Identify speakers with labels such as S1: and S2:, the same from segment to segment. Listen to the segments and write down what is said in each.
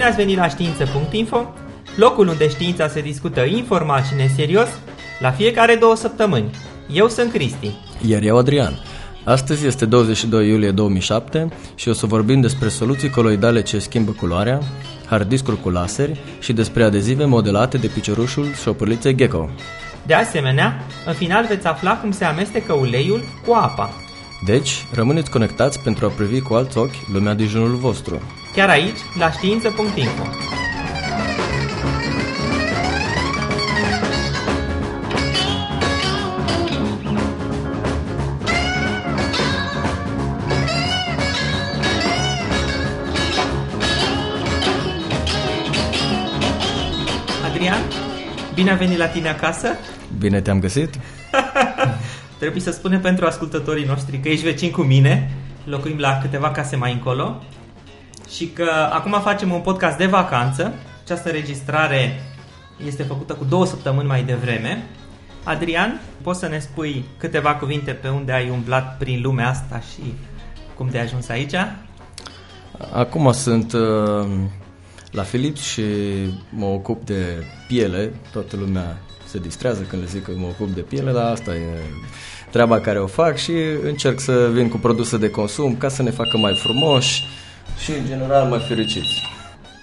S1: Bine ați venit la știință.info, locul unde știința se discută informal și neserios, la fiecare două săptămâni. Eu sunt Cristi.
S2: Iar eu Adrian. Astăzi este 22 iulie 2007 și o să vorbim despre soluții coloidale ce schimbă culoarea, hard discuri cu laser și despre adezive modelate de piciorușul șopârliței Gecko.
S1: De asemenea, în final veți afla cum se amestecă uleiul cu apa.
S2: Deci, rămâneți conectați pentru a privi cu alți ochi lumea din jurul vostru.
S1: Chiar aici, la știință.info. Adrian, bine a venit la tine acasă.
S2: Bine te-am găsit?
S1: Trebuie să spunem pentru ascultătorii noștri că ești vecin cu mine, locuim la câteva case mai încolo și că acum facem un podcast de vacanță. Această înregistrare este făcută cu două săptămâni mai devreme. Adrian, poți să ne spui câteva cuvinte pe unde ai umblat prin lumea asta și cum te-ai ajuns aici?
S2: Acum sunt uh, la Philips și mă ocup de piele. Toată lumea se distrează când le zic că mă ocup de piele, dar asta e treaba care o fac și încerc să vin cu produse de consum ca să ne facă mai frumoși și în general mai fericiți.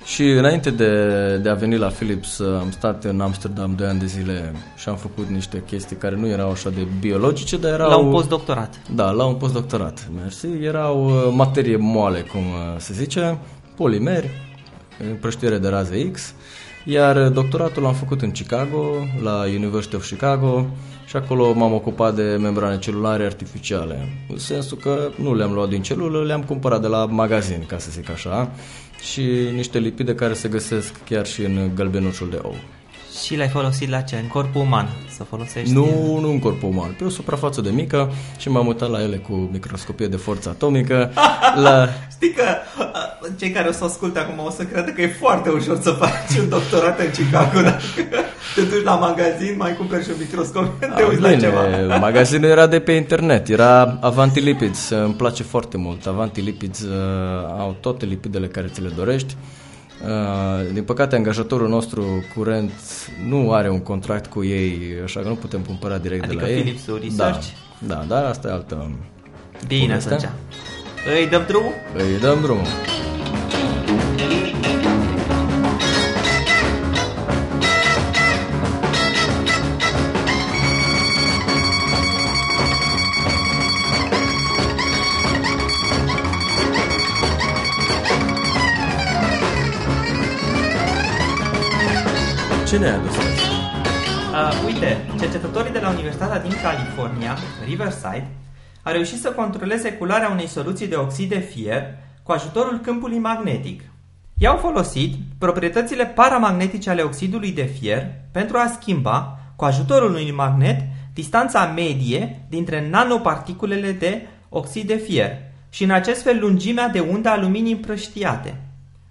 S2: Și înainte de, de a veni la Philips am stat în Amsterdam 2 ani de zile și am făcut niște chestii care nu erau așa de biologice, dar erau...
S1: La un postdoctorat.
S2: Da, la un postdoctorat, mersi. Erau uh, materie moale, cum uh, se zice, polimeri, împrăștiere de raze X, iar doctoratul l-am făcut în Chicago, la University of Chicago și acolo m-am ocupat de membrane celulare artificiale. În sensul că nu le-am luat din celulă, le-am cumpărat de la magazin, ca să zic așa, și niște lipide care se găsesc chiar și în gălbenușul de ou.
S1: Și l-ai folosit la ce? În corpul uman să folosești?
S2: Nu, nu în corpul uman, pe o suprafață de mică și m-am uitat la ele cu microscopie de forță atomică. la...
S1: Știi că uh, cei care o să asculte acum o să creadă că e foarte ușor să faci un doctorat în Chicago dacă te duci la magazin, mai cumperi și un microscop, te uiți la ceva.
S2: Magazinul era de pe internet, era Avanti Lipids, îmi place foarte mult. Avanti Lipids uh, au toate lipidele care ți le dorești. Uh, din păcate, angajatorul nostru curent nu are un contract cu ei, așa că nu putem cumpăra direct
S1: adică
S2: de la
S1: Philips
S2: ei.
S1: Research?
S2: Da, da, dar asta e altă
S1: Bine
S2: poveste.
S1: atunci. Îi dăm drumul?
S2: Îi dăm drumul.
S1: Universitatea din California, Riverside, au reușit să controleze culoarea unei soluții de oxid de fier cu ajutorul câmpului magnetic. I-au folosit proprietățile paramagnetice ale oxidului de fier pentru a schimba, cu ajutorul unui magnet, distanța medie dintre nanoparticulele de oxid de fier și în acest fel lungimea de undă a luminii împrăștiate.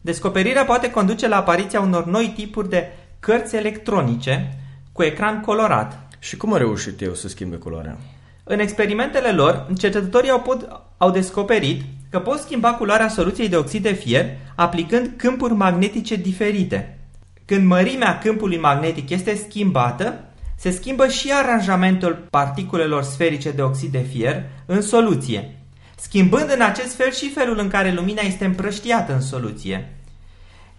S1: Descoperirea poate conduce la apariția unor noi tipuri de cărți electronice cu ecran colorat.
S2: Și cum a reușit eu să schimbe culoarea?
S1: În experimentele lor, cercetătorii au, pot, au descoperit că pot schimba culoarea soluției de oxid de fier aplicând câmpuri magnetice diferite. Când mărimea câmpului magnetic este schimbată, se schimbă și aranjamentul particulelor sferice de oxid de fier în soluție, schimbând în acest fel și felul în care lumina este împrăștiată în soluție.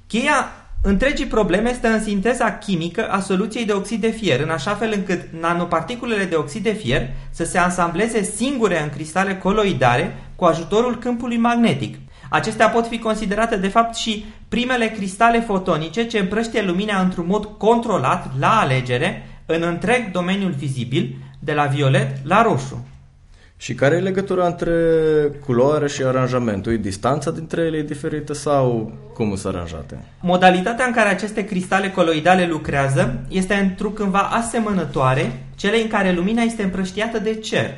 S1: Cheia întregii probleme stă în sinteza chimică a soluției de oxid de fier, în așa fel încât nanoparticulele de oxid de fier să se ansambleze singure în cristale coloidale cu ajutorul câmpului magnetic. Acestea pot fi considerate de fapt și primele cristale fotonice ce împrăștie lumina într-un mod controlat, la alegere, în întreg domeniul vizibil, de la violet la roșu.
S2: Și care e legătura între culoare și aranjamentul? E distanța dintre ele e diferită sau cum sunt aranjate?
S1: Modalitatea în care aceste cristale coloidale lucrează este întrucândva asemănătoare celei în care lumina este împrăștiată de cer.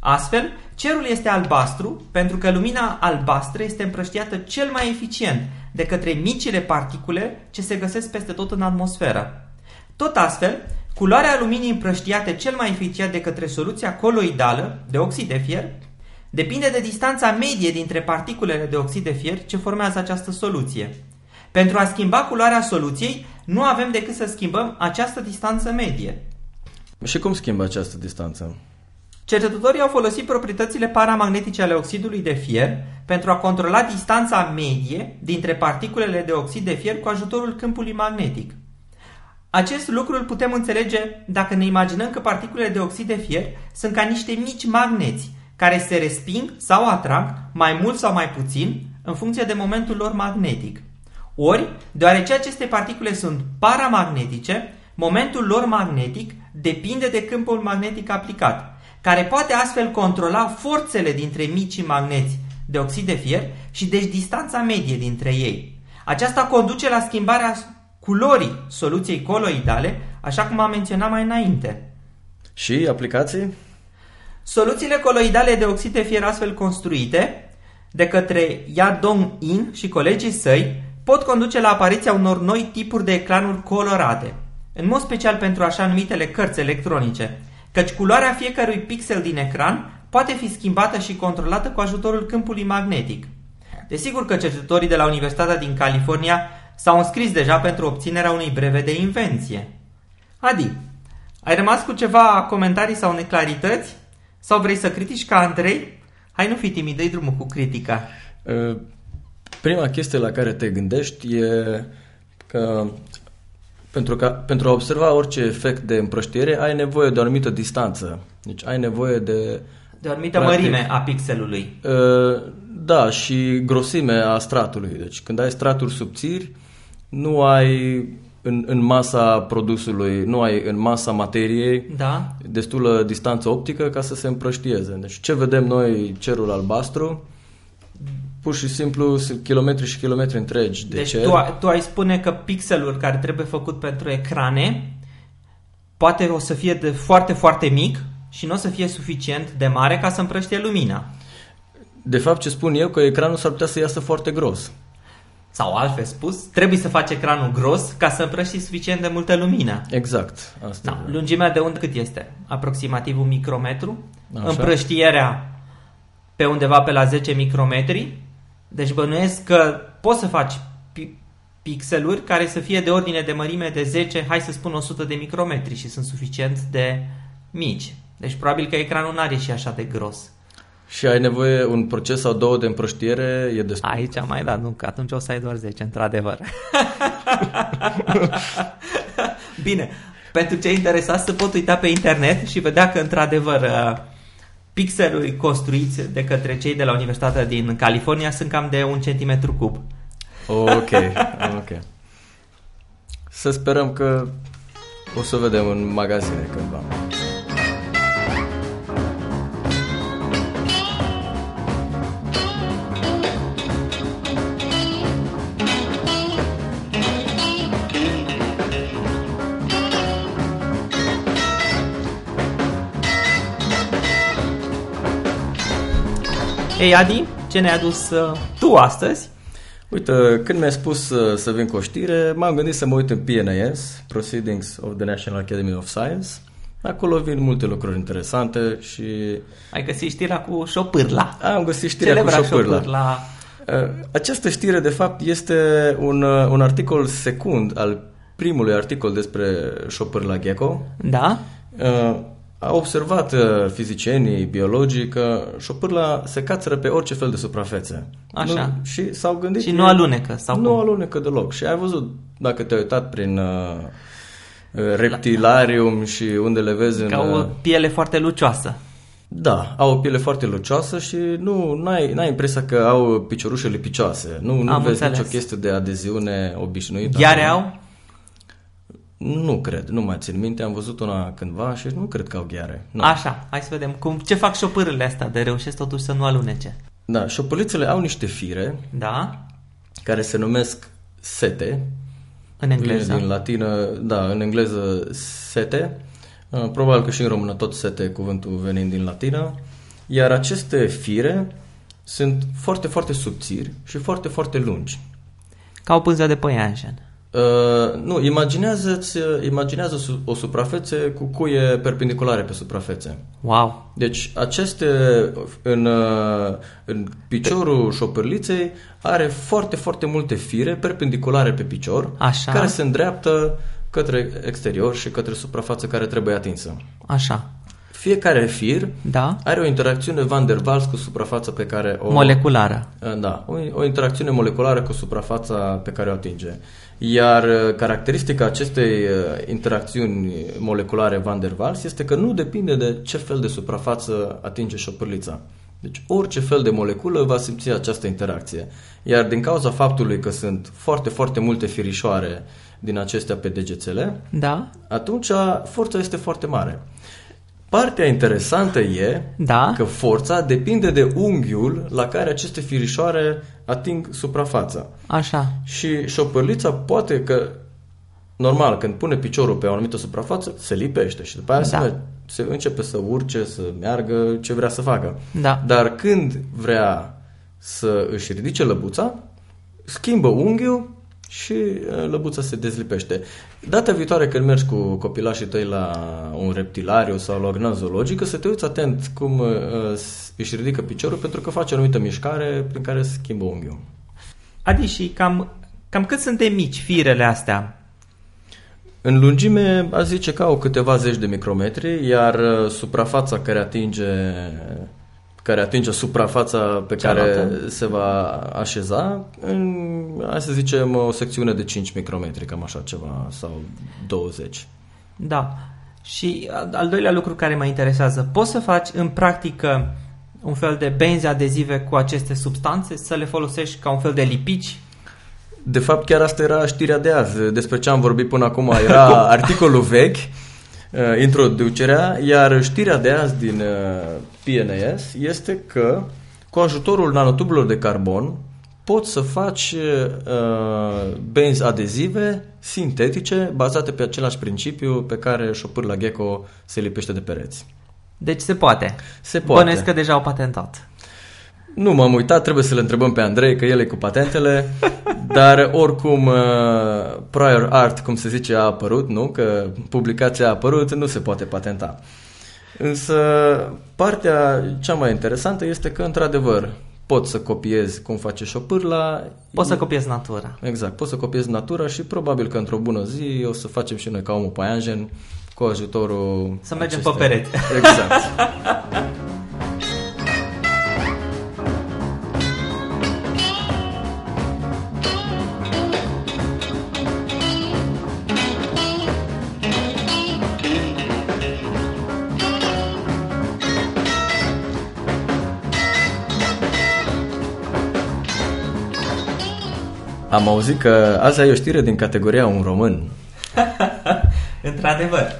S1: Astfel, cerul este albastru pentru că lumina albastră este împrăștiată cel mai eficient de către micile particule ce se găsesc peste tot în atmosferă. Tot astfel, culoarea luminii împrăștiate cel mai eficient de către soluția coloidală de oxid de fier depinde de distanța medie dintre particulele de oxid de fier ce formează această soluție. Pentru a schimba culoarea soluției, nu avem decât să schimbăm această distanță medie.
S2: Și cum schimbă această distanță?
S1: Cercetătorii au folosit proprietățile paramagnetice ale oxidului de fier pentru a controla distanța medie dintre particulele de oxid de fier cu ajutorul câmpului magnetic. Acest lucru îl putem înțelege dacă ne imaginăm că particulele de oxid de fier sunt ca niște mici magneți care se resping sau atrag mai mult sau mai puțin în funcție de momentul lor magnetic. Ori, deoarece aceste particule sunt paramagnetice, momentul lor magnetic depinde de câmpul magnetic aplicat, care poate astfel controla forțele dintre micii magneți de oxid de fier și deci distanța medie dintre ei. Aceasta conduce la schimbarea culorii soluției coloidale, așa cum am menționat mai înainte.
S2: Și aplicații?
S1: Soluțiile coloidale de oxid de fier astfel construite de către Yadong In și colegii săi pot conduce la apariția unor noi tipuri de ecranuri colorate, în mod special pentru așa numitele cărți electronice, căci culoarea fiecărui pixel din ecran poate fi schimbată și controlată cu ajutorul câmpului magnetic. Desigur că cercetătorii de la Universitatea din California s-au înscris deja pentru obținerea unui brevet de invenție. Adi, ai rămas cu ceva comentarii sau neclarități? Sau vrei să critici ca Andrei? Hai, nu fi timid, dă drumul cu critica.
S2: Uh, prima chestie la care te gândești e că pentru, că pentru a observa orice efect de împrăștiere ai nevoie de o anumită distanță. Deci ai nevoie de...
S1: De o anumită practic, mărime a pixelului.
S2: Uh, da, și grosime a stratului. Deci când ai straturi subțiri, nu ai în, în masa produsului, nu ai în masa materiei
S1: da.
S2: destulă distanță optică ca să se împrăștieze. Deci ce vedem noi cerul albastru, pur și simplu sunt kilometri și kilometri întregi de
S1: deci
S2: cer.
S1: Tu, tu ai spune că pixelul care trebuie făcut pentru ecrane poate o să fie de foarte, foarte mic și nu o să fie suficient de mare ca să împrăștie lumina.
S2: De fapt, ce spun eu, că ecranul s-ar putea să iasă foarte gros.
S1: Sau altfel spus, trebuie să faci ecranul gros ca să împrăști suficient de multă lumină.
S2: Exact. Asta
S1: da. Lungimea de undă cât este? Aproximativ un micrometru. Așa. Împrăștierea pe undeva pe la 10 micrometri. Deci bănuiesc că poți să faci pixeluri care să fie de ordine de mărime de 10, hai să spun 100 de micrometri și sunt suficient de mici. Deci probabil că ecranul nu are și așa de gros.
S2: Și ai nevoie un proces sau două de împrăștiere, e destul.
S1: Aici mai da, nu, că atunci o să ai doar 10, într-adevăr. Bine, pentru cei interesați să pot uita pe internet și vedea că într-adevăr uh, pixeluri construiți de către cei de la Universitatea din California sunt cam de un centimetru cub.
S2: Ok, ok. Să sperăm că o să vedem în magazine cândva.
S1: Ei, Adi, ce ne-ai adus uh, tu astăzi?
S2: Uite, când mi-ai spus uh, să vin cu o știre, m-am gândit să mă uit în PNAS, Proceedings of the National Academy of Science. Acolo vin multe lucruri interesante și...
S1: Ai găsit știrea cu șopârla.
S2: Am găsit știrea Celebra cu șopârla. șopârla. Uh, această știre, de fapt, este un, uh, un articol secund al primului articol despre șopârla gecko.
S1: Da?
S2: Uh, a observat uh, fizicienii, biologii că șopârla se cațără pe orice fel de suprafețe.
S1: Așa.
S2: Nu, și s-au gândit...
S1: Și nu alunecă? Sau
S2: nu
S1: cum?
S2: alunecă deloc. Și ai văzut, dacă te-ai uitat prin uh, uh reptilarium și unde le vezi
S1: Ca
S2: în...
S1: o uh, piele foarte lucioasă.
S2: Da, au o piele foarte lucioasă și nu ai n-ai impresia că au piciorușele picioase. Nu, nu vezi înțeles. nicio chestie de adeziune obișnuită.
S1: Ghiare au?
S2: Nu cred, nu mai țin minte, am văzut una cândva și nu cred că au gheare. Nu.
S1: Așa, hai să vedem cum, ce fac șopârâle astea de reușesc totuși să nu alunece.
S2: Da, șopâlițele au niște fire
S1: da.
S2: care se numesc sete.
S1: În engleză?
S2: Din latină, da, în engleză sete. Uh, probabil că și în română tot sete, cuvântul venind din latină. Iar aceste fire sunt foarte, foarte subțiri și foarte, foarte lungi.
S1: Ca o pânză de păianjen.
S2: Uh, nu, imaginează-ți, imaginează su- o suprafețe cu cuie perpendiculare pe suprafețe.
S1: Wow!
S2: Deci aceste, în, uh, în piciorul șopârliței are foarte, foarte multe fire perpendiculare pe picior,
S1: Așa.
S2: care se îndreaptă către exterior și către suprafață care trebuie atinsă.
S1: Așa.
S2: Fiecare fir
S1: Da?
S2: are o interacțiune Van der Waals cu suprafața pe care o...
S1: Moleculară.
S2: Da, o, o interacțiune moleculară cu suprafața pe care o atinge. Iar uh, caracteristica acestei uh, interacțiuni moleculare Van der Waals este că nu depinde de ce fel de suprafață atinge șopârlița. Deci orice fel de moleculă va simți această interacție. Iar din cauza faptului că sunt foarte, foarte multe firișoare din acestea pe degețele,
S1: Da?
S2: atunci forța este foarte mare. Partea interesantă e
S1: Da?
S2: că forța depinde de unghiul la care aceste firișoare ating suprafața.
S1: Așa.
S2: Și șopârlița poate că, normal, când pune piciorul pe o anumită suprafață, se lipește și după aia
S1: Da.
S2: se, merge- se începe să urce, să meargă ce vrea să facă.
S1: Da.
S2: Dar când vrea să își ridice lăbuța, schimbă unghiul și uh, lăbuța se dezlipește. Data viitoare când mergi cu copilașii tăi la un reptilariu sau la o grădină zoologică, să te uiți atent cum uh, s- își ridică piciorul pentru că face o anumită mișcare prin care se schimbă unghiul.
S1: Adi, și cam, cam cât sunt de mici firele astea?
S2: În lungime, a zice că au câteva zeci de micrometri, iar uh, suprafața care atinge care atinge suprafața pe care
S1: Cealaltă.
S2: se va așeza, în, hai să zicem, o secțiune de 5 micrometri, cam așa ceva, sau 20.
S1: Da. Și a- al doilea lucru care mă interesează, poți să faci în practică un fel de benzi adezive cu aceste substanțe, să le folosești ca un fel de lipici?
S2: De fapt, chiar asta era știrea de azi. Despre ce am vorbit până acum era articolul vechi, uh, introducerea, iar știrea de azi din uh, PNS este că cu ajutorul nanotubelor de carbon poți să faci uh, benzi adezive sintetice bazate pe același principiu pe care șopârla gecko se lipește de pereți.
S1: Deci se poate.
S2: Se poate.
S1: Bănuiesc că deja au patentat.
S2: Nu m-am uitat, trebuie să le întrebăm pe Andrei, că el e cu patentele, dar oricum uh, prior art, cum se zice, a apărut, nu? Că publicația a apărut, nu se poate patenta. Însă partea cea mai interesantă este că, într-adevăr, poți să copiezi cum face șopârla.
S1: Poți să copiezi natura.
S2: Exact, poți să copiezi natura și probabil că într-o bună zi o să facem și noi ca omul paianjen cu ajutorul
S1: Să mergem
S2: acestei-
S1: pe pereți.
S2: Exact. Am auzit că azi ai o știre din categoria un român.
S1: Într-adevăr,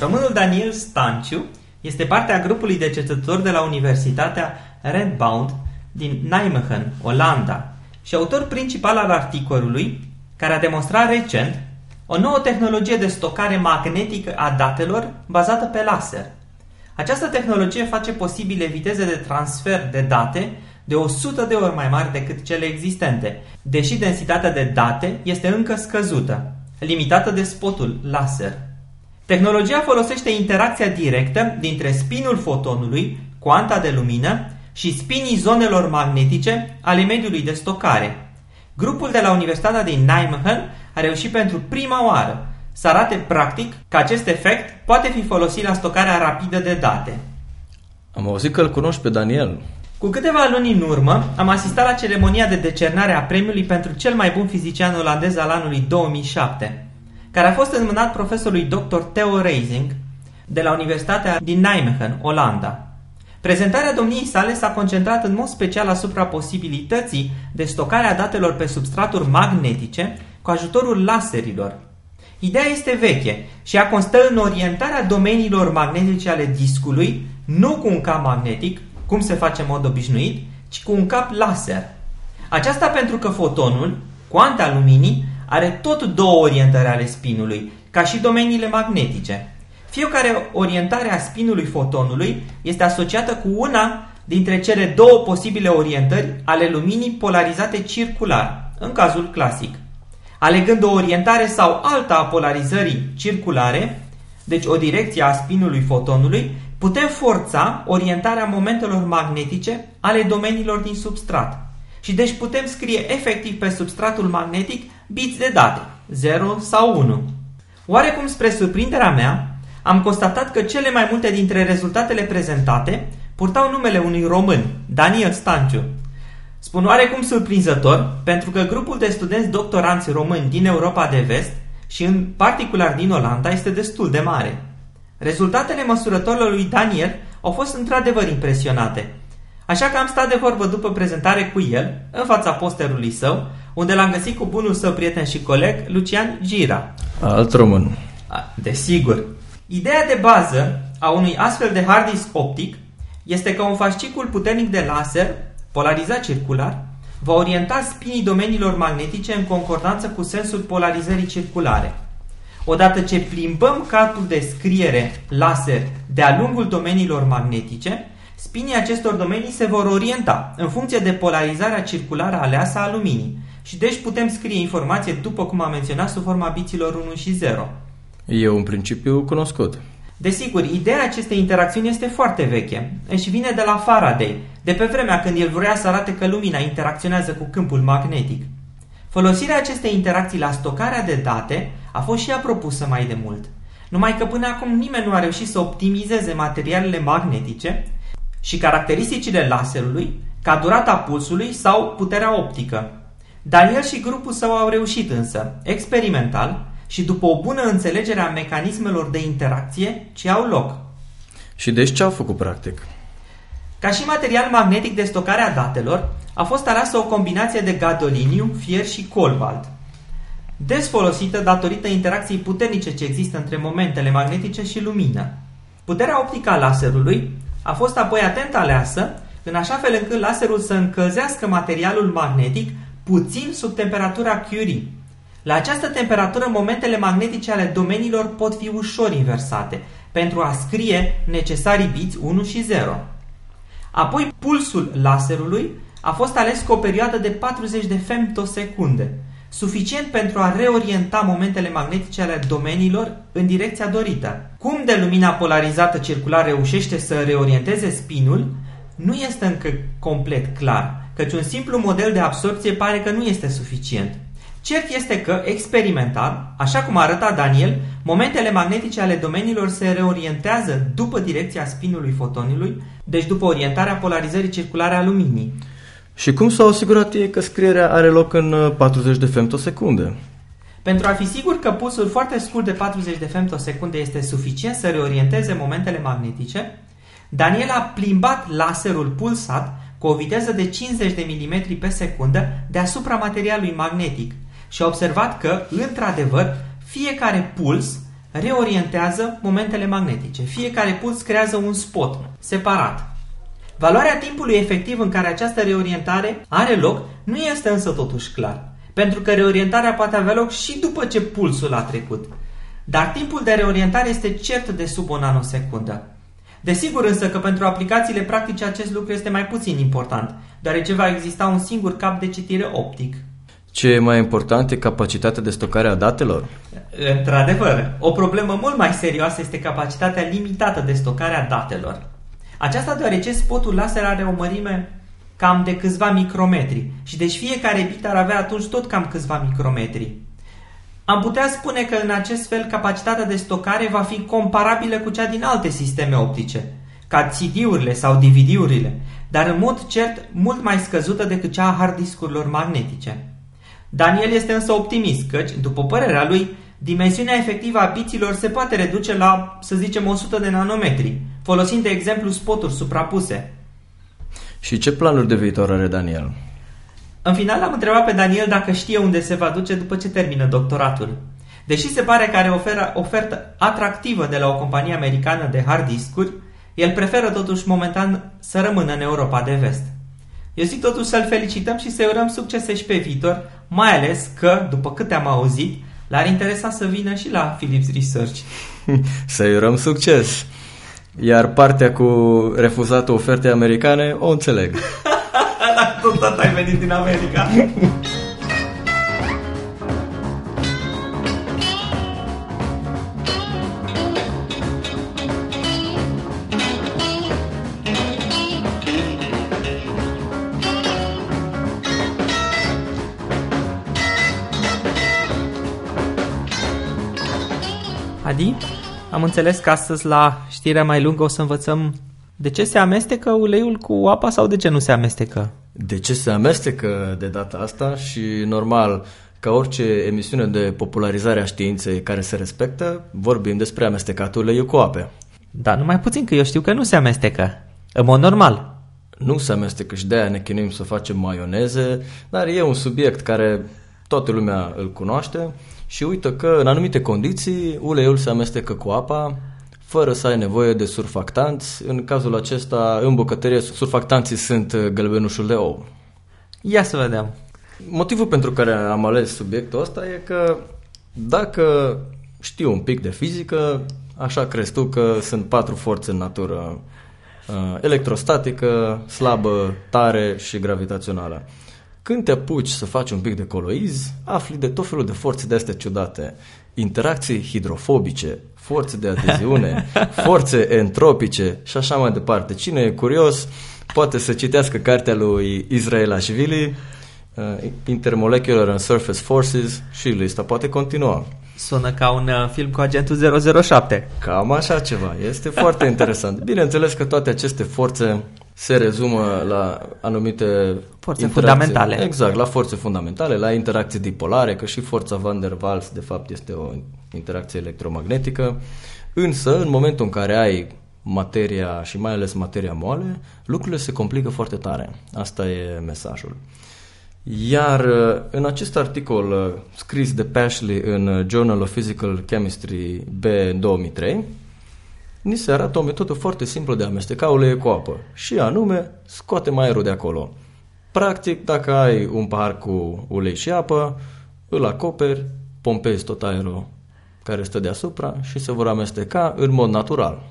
S1: românul Daniel Stanciu este parte a grupului de cercetători de la Universitatea Redbound din Nijmegen, Olanda și autor principal al articolului care a demonstrat recent o nouă tehnologie de stocare magnetică a datelor bazată pe laser. Această tehnologie face posibile viteze de transfer de date de 100 de ori mai mari decât cele existente, deși densitatea de date este încă scăzută, limitată de spotul laser. Tehnologia folosește interacția directă dintre spinul fotonului, cuanta de lumină, și spinii zonelor magnetice ale mediului de stocare. Grupul de la Universitatea din Nijmegen a reușit pentru prima oară să arate practic că acest efect poate fi folosit la stocarea rapidă de date.
S2: Am auzit că îl cunoști pe Daniel.
S1: Cu câteva luni în urmă, am asistat la ceremonia de decernare a premiului pentru cel mai bun fizician olandez al anului 2007, care a fost înmânat profesorului dr. Theo Reising de la Universitatea din Nijmegen, Olanda. Prezentarea domniei sale s-a concentrat în mod special asupra posibilității de stocare a datelor pe substraturi magnetice cu ajutorul laserilor. Ideea este veche și ea constă în orientarea domeniilor magnetice ale discului, nu cu un cap magnetic, cum se face în mod obișnuit, ci cu un cap laser. Aceasta pentru că fotonul, cuanta luminii, are tot două orientări ale spinului, ca și domeniile magnetice. Fiecare orientare a spinului fotonului este asociată cu una dintre cele două posibile orientări ale luminii polarizate circular, în cazul clasic. Alegând o orientare sau alta a polarizării circulare, deci o direcție a spinului fotonului, putem forța orientarea momentelor magnetice ale domeniilor din substrat. Și deci putem scrie efectiv pe substratul magnetic biți de date, 0 sau 1. Oarecum spre surprinderea mea, am constatat că cele mai multe dintre rezultatele prezentate purtau numele unui român, Daniel Stanciu. Spun oarecum surprinzător, pentru că grupul de studenți doctoranți români din Europa de Vest și în particular din Olanda este destul de mare. Rezultatele măsurătorilor lui Daniel au fost într-adevăr impresionate. Așa că am stat de vorbă după prezentare cu el, în fața posterului său, unde l-am găsit cu bunul său prieten și coleg, Lucian Gira.
S2: Alt român.
S1: Desigur. Ideea de bază a unui astfel de hard disk optic este că un fascicul puternic de laser, polarizat circular, va orienta spinii domeniilor magnetice în concordanță cu sensul polarizării circulare. Odată ce plimbăm cartul de scriere laser de-a lungul domeniilor magnetice, spinii acestor domenii se vor orienta în funcție de polarizarea circulară aleasă a luminii și deci putem scrie informație după cum am menționat sub forma biților 1 și 0.
S2: E un principiu cunoscut.
S1: Desigur, ideea acestei interacțiuni este foarte veche și vine de la Faraday, de pe vremea când el vrea să arate că lumina interacționează cu câmpul magnetic. Folosirea acestei interacții la stocarea de date a fost și ea propusă mai de mult. Numai că până acum nimeni nu a reușit să optimizeze materialele magnetice și caracteristicile laserului, ca durata pulsului sau puterea optică. Daniel și grupul său au reușit însă, experimental, și după o bună înțelegere a mecanismelor de interacție ce au loc.
S2: Și deci ce au făcut practic?
S1: Ca și material magnetic de stocare a datelor, a fost aleasă o combinație de gadoliniu, fier și cobalt. Des folosită datorită interacției puternice ce există între momentele magnetice și lumină. Puterea optică a laserului a fost apoi atent aleasă, în așa fel încât laserul să încălzească materialul magnetic puțin sub temperatura Curie, la această temperatură, momentele magnetice ale domeniilor pot fi ușor inversate pentru a scrie necesarii biți 1 și 0. Apoi, pulsul laserului a fost ales cu o perioadă de 40 de femtosecunde, suficient pentru a reorienta momentele magnetice ale domeniilor în direcția dorită. Cum de lumina polarizată circular reușește să reorienteze spinul, nu este încă complet clar, căci un simplu model de absorpție pare că nu este suficient. Cert este că, experimental, așa cum arăta Daniel, momentele magnetice ale domeniilor se reorientează după direcția spinului fotonului, deci după orientarea polarizării circulare a luminii.
S2: Și cum s-au asigurat ei că scrierea are loc în 40 uh, de femtosecunde?
S1: Pentru a fi sigur că pulsul foarte scurt de 40 de femtosecunde este suficient să reorienteze momentele magnetice, Daniel a plimbat laserul pulsat cu o viteză de 50 de mm pe secundă deasupra materialului magnetic – și a observat că, într-adevăr, fiecare puls reorientează momentele magnetice. Fiecare puls creează un spot separat. Valoarea timpului efectiv în care această reorientare are loc nu este însă totuși clar, pentru că reorientarea poate avea loc și după ce pulsul a trecut. Dar timpul de reorientare este cert de sub o nanosecundă. Desigur însă că pentru aplicațiile practice acest lucru este mai puțin important, deoarece va exista un singur cap de citire optic.
S2: Ce e mai important e capacitatea de stocare a datelor?
S1: Într-adevăr, o problemă mult mai serioasă este capacitatea limitată de stocare a datelor. Aceasta deoarece spotul laser are o mărime cam de câțiva micrometri și deci fiecare bit ar avea atunci tot cam câțiva micrometri. Am putea spune că în acest fel capacitatea de stocare va fi comparabilă cu cea din alte sisteme optice, ca CD-urile sau DVD-urile, dar în mod cert mult mai scăzută decât cea a hard discurilor magnetice. Daniel este însă optimist, căci, după părerea lui, dimensiunea efectivă a biților se poate reduce la, să zicem, 100 de nanometri, folosind de exemplu spoturi suprapuse.
S2: Și ce planuri de viitor are Daniel?
S1: În final am întrebat pe Daniel dacă știe unde se va duce după ce termină doctoratul. Deși se pare că are oferă, ofertă atractivă de la o companie americană de hard discuri, el preferă totuși momentan să rămână în Europa de vest. Eu zic totuși să-l felicităm și să-i urăm succese și pe viitor, mai ales că, după câte am auzit, l-ar interesa să vină și la Philips Research.
S2: Să-i urăm succes! Iar partea cu refuzatul oferte americane o înțeleg.
S1: Tot ai venit din America. am înțeles că astăzi la știrea mai lungă o să învățăm de ce se amestecă uleiul cu apa sau de ce nu se amestecă.
S2: De ce se amestecă de data asta și normal, ca orice emisiune de popularizare a științei care se respectă, vorbim despre amestecatul uleiul cu ape.
S1: Da, numai puțin că eu știu că nu se amestecă. În mod normal.
S2: Nu se amestecă și de-aia ne chinuim să facem maioneze, dar e un subiect care toată lumea îl cunoaște și uită că în anumite condiții uleiul se amestecă cu apa fără să ai nevoie de surfactanți. În cazul acesta, în bucătărie, surfactanții sunt gălbenușul de ou.
S1: Ia să vedem.
S2: Motivul pentru care am ales subiectul ăsta e că dacă știu un pic de fizică, așa crezi tu că sunt patru forțe în natură. Uh, electrostatică, slabă, tare și gravitațională. Când te apuci să faci un pic de coloiz, afli de tot felul de forțe de astea ciudate. Interacții hidrofobice, forțe de adeziune, forțe entropice și așa mai departe. Cine e curios poate să citească cartea lui Israel Ashvili, uh, Intermolecular and Surface Forces și lista poate continua.
S1: Sună ca un uh, film cu agentul 007.
S2: Cam așa ceva. Este foarte interesant. Bineînțeles că toate aceste forțe se rezumă la anumite
S1: forțe fundamentale.
S2: Exact, la forțe fundamentale, la interacții dipolare, că și forța Van der Waals de fapt este o interacție electromagnetică. Însă, în momentul în care ai materia și mai ales materia moale, lucrurile se complică foarte tare. Asta e mesajul. Iar uh, în acest articol uh, scris de Pashley în uh, Journal of Physical Chemistry B 2003, ni se arată o metodă foarte simplă de a amesteca ulei cu apă și anume scoate aerul de acolo. Practic, dacă ai un pahar cu ulei și apă, îl acoperi, pompezi tot aerul care stă deasupra și se vor amesteca în mod natural.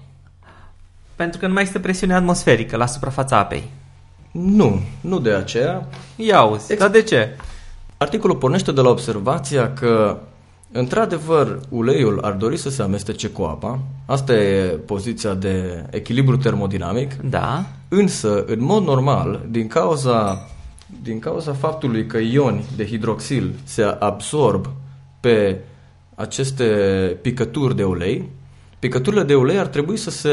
S1: Pentru că nu mai este presiune atmosferică la suprafața apei.
S2: Nu, nu de aceea.
S1: Ia uzi, Ex- dar de ce?
S2: Articolul pornește de la observația că Într-adevăr, uleiul ar dori să se amestece cu apa. Asta e poziția de echilibru termodinamic.
S1: Da.
S2: Însă, în mod normal, din cauza, din cauza faptului că ioni de hidroxil se absorb pe aceste picături de ulei, picăturile de ulei ar trebui să se,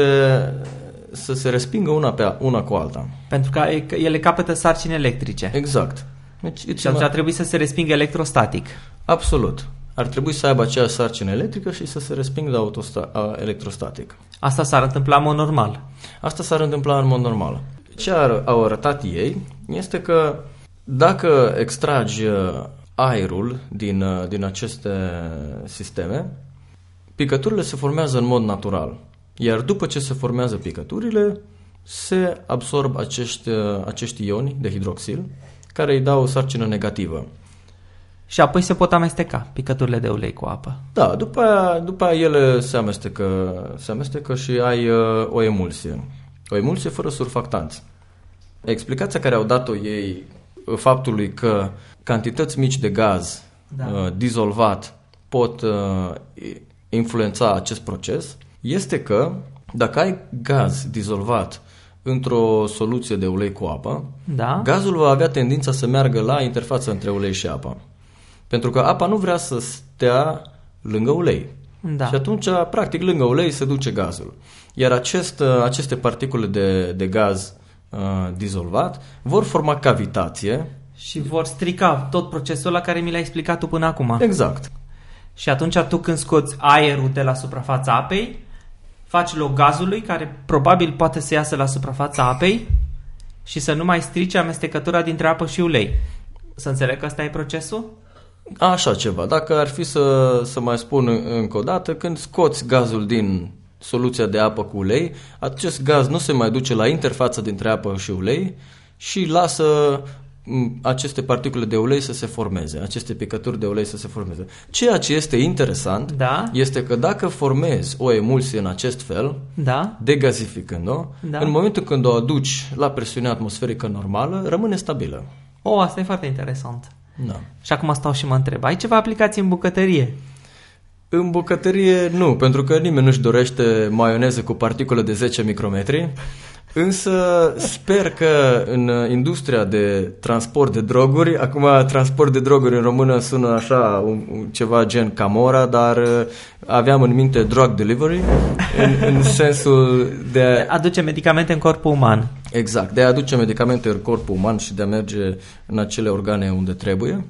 S2: să se respingă una, pe, una cu alta.
S1: Pentru că ele capătă sarcini electrice.
S2: Exact.
S1: Deci, și atunci ar trebui să se respingă electrostatic.
S2: Absolut ar trebui să aibă aceeași sarcină electrică și să se respingă autosta- electrostatic.
S1: Asta s-ar întâmpla în mod normal.
S2: Asta s-ar întâmpla în mod normal. Ce ar, au arătat ei este că dacă extragi uh, aerul din, uh, din aceste sisteme, picăturile se formează în mod natural. Iar după ce se formează picăturile, se absorb acești, uh, acești ioni de hidroxil care îi dau o sarcină negativă.
S1: Și apoi se pot amesteca picăturile de ulei cu apă.
S2: Da, după aia, după aia ele se amestecă, se amestecă și ai uh, o emulsie. O emulsie fără surfactanți. Explicația care au dat-o ei uh, faptului că cantități mici de gaz da. uh, dizolvat pot uh, influența acest proces este că dacă ai gaz dizolvat într-o soluție de ulei cu apă,
S1: da.
S2: gazul va avea tendința să meargă la interfața între ulei și apă. Pentru că apa nu vrea să stea lângă ulei.
S1: Da.
S2: Și atunci, practic, lângă ulei se duce gazul. Iar acest, uh, aceste particule de, de gaz uh, dizolvat vor forma cavitație.
S1: Și vor strica tot procesul la care mi l-ai explicat tu până acum.
S2: Exact.
S1: Și atunci tu când scoți aerul de la suprafața apei, faci loc gazului care probabil poate să iasă la suprafața apei și să nu mai strice amestecătura dintre apă și ulei. Să înțeleg că ăsta e procesul?
S2: Așa ceva. Dacă ar fi să, să mai spun încă o dată, când scoți gazul din soluția de apă cu ulei, acest gaz nu se mai duce la interfața dintre apă și ulei și lasă aceste particule de ulei să se formeze, aceste picături de ulei să se formeze. Ceea ce este interesant
S1: da?
S2: este că dacă formezi o emulsie în acest fel,
S1: da?
S2: degazificând-o, da? în momentul când o aduci la presiune atmosferică normală, rămâne stabilă.
S1: O, oh, asta e foarte interesant.
S2: Da.
S1: Și acum stau și mă întreb, ai ceva aplicații în bucătărie?
S2: În bucătărie nu, pentru că nimeni nu-și dorește maioneză cu particule de 10 micrometri. Însă sper că în industria de transport de droguri, acum transport de droguri în română sună așa un, un, ceva gen Camora, dar uh, aveam în minte drug delivery în, în sensul de...
S1: Aduce medicamente în corpul uman.
S2: Exact, de a aduce medicamente în corpul uman și de a merge în acele organe unde trebuie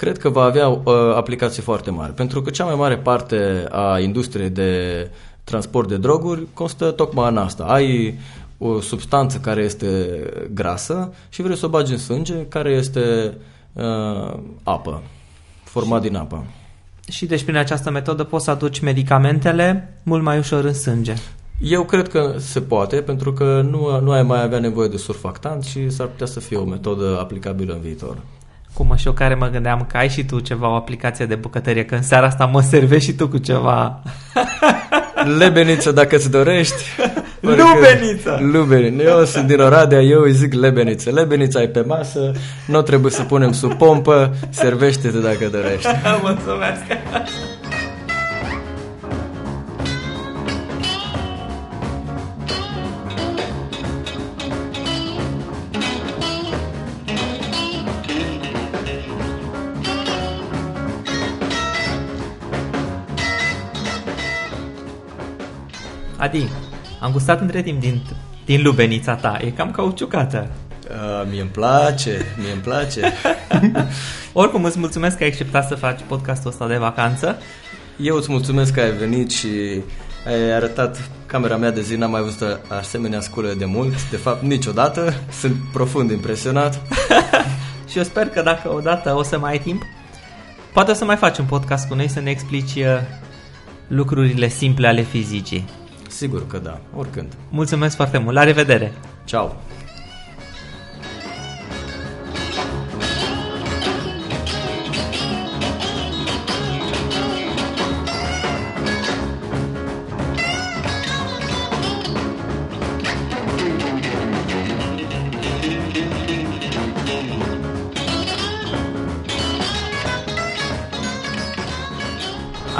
S2: cred că va avea uh, aplicații foarte mari, pentru că cea mai mare parte a industriei de transport de droguri constă tocmai în asta. Ai o substanță care este grasă și vrei să o bagi în sânge, care este uh, apă, format din apă.
S1: Și deci prin această metodă poți să aduci medicamentele mult mai ușor în sânge.
S2: Eu cred că se poate, pentru că nu, nu ai mai avea nevoie de surfactant și s-ar putea să fie o metodă aplicabilă în viitor.
S1: Cu mășocare mă gândeam că ai și tu ceva, o aplicație de bucătărie, că în seara asta mă servești și tu cu ceva.
S2: Lebeniță, dacă îți dorești.
S1: Lubeniță!
S2: Lubeniță. Eu sunt din Oradea, eu îi zic lebeniță. Lebenița e pe masă, nu trebuie să punem sub pompă, servește-te dacă dorești.
S1: Mulțumesc! Adi, am gustat între timp din, din lubenița ta. E cam cauciucată.
S2: Uh, mie îmi place, mie îmi place.
S1: Oricum îți mulțumesc că ai acceptat să faci podcastul ăsta de vacanță.
S2: Eu îți mulțumesc că ai venit și ai arătat camera mea de zi, n-am mai văzut asemenea scule de mult, de fapt niciodată, sunt profund impresionat.
S1: și eu sper că dacă odată o să mai ai timp, poate o să mai faci un podcast cu noi să ne explici uh, lucrurile simple ale fizicii.
S2: Sigur că da, oricând.
S1: Mulțumesc foarte mult, la revedere!
S2: Ciao!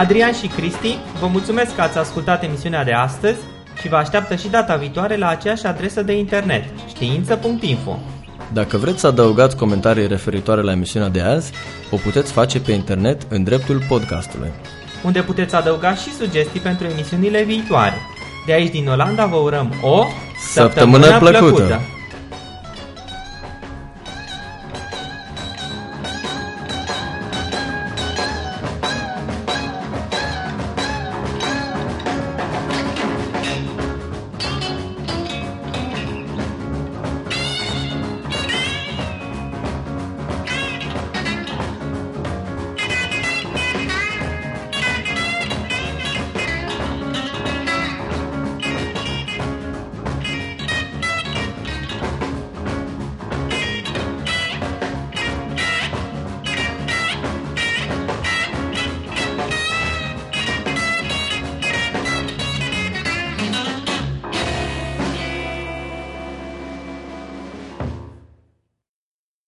S1: Adrian și Cristi, vă mulțumesc că ați ascultat emisiunea de astăzi și vă așteaptă și data viitoare la aceeași adresă de internet, știință.info.
S2: Dacă vreți să adăugați comentarii referitoare la emisiunea de azi, o puteți face pe internet în dreptul podcastului.
S1: Unde puteți adăuga și sugestii pentru emisiunile viitoare. De aici din Olanda vă urăm o
S2: săptămână, săptămână plăcută! plăcută.